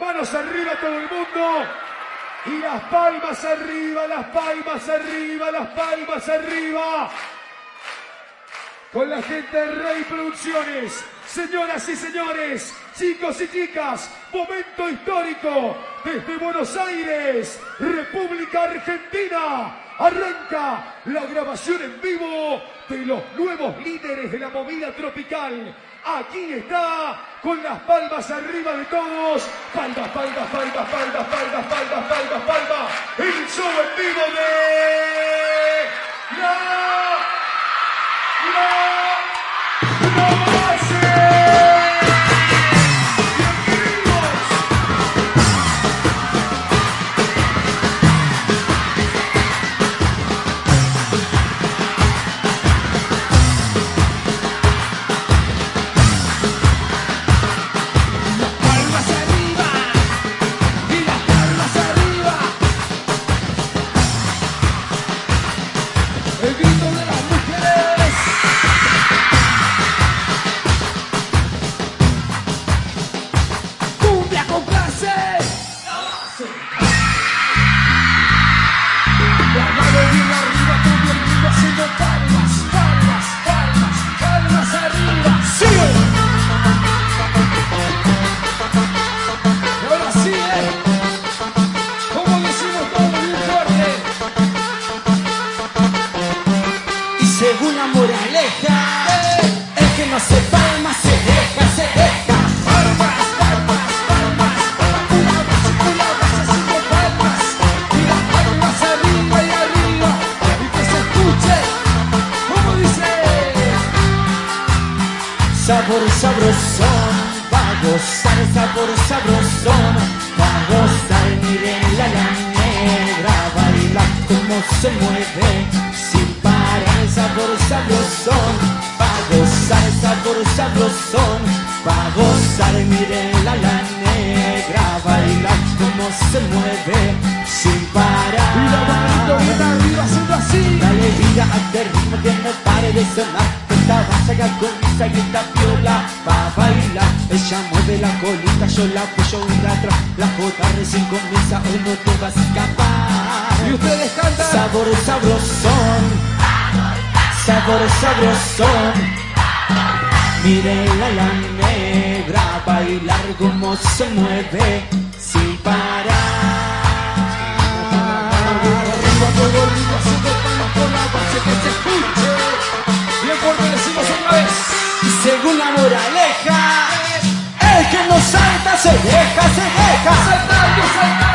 Manos arriba todo el mundo. Y las palmas arriba, las palmas arriba, las palmas arriba. Con la gente de Rey Producciones. Señoras y señores, chicos y chicas, momento histórico desde Buenos Aires, República Argentina. Arranca la grabación en vivo de los nuevos líderes de la movida tropical. Aquí está, con las palmas arriba de todos. Palmas, palmas, palmas, palmas, palmas, palmas, palmas, palmas. El show en vivo de Como decimos todo bien fuerte. Y según la moraleja, el que no se palma se deja, se deja. Palmas, palmas, palmas. Una vez, una vez haciendo palmas. Y las palmas arriba y arriba. Y que se escuche. Como dice. Sabor sabrosón, gozar sabor sabrosón, a gozar, miren la la negra, baila como se mueve, sin parar sabor sabrosón, va a gozar sabor sabrosón, va a gozar, miren la la negra, baila como se mueve, sin parar. Manito bien arriba haciendo así. Dale vida a este ritmo que no pare de sonar Esta base que agoniza y esta viola va a bailar Ella mueve la colita, yo la apoyo la atrás. La jota recién comienza, hoy no te vas a escapar. Y ustedes cantan. Sabor sabrosón Sabor sabrosón Mírenla la negra Bailar como se mueve. Sin parar moraleja. El que no salta se deja, se deja. Saltando, saltando.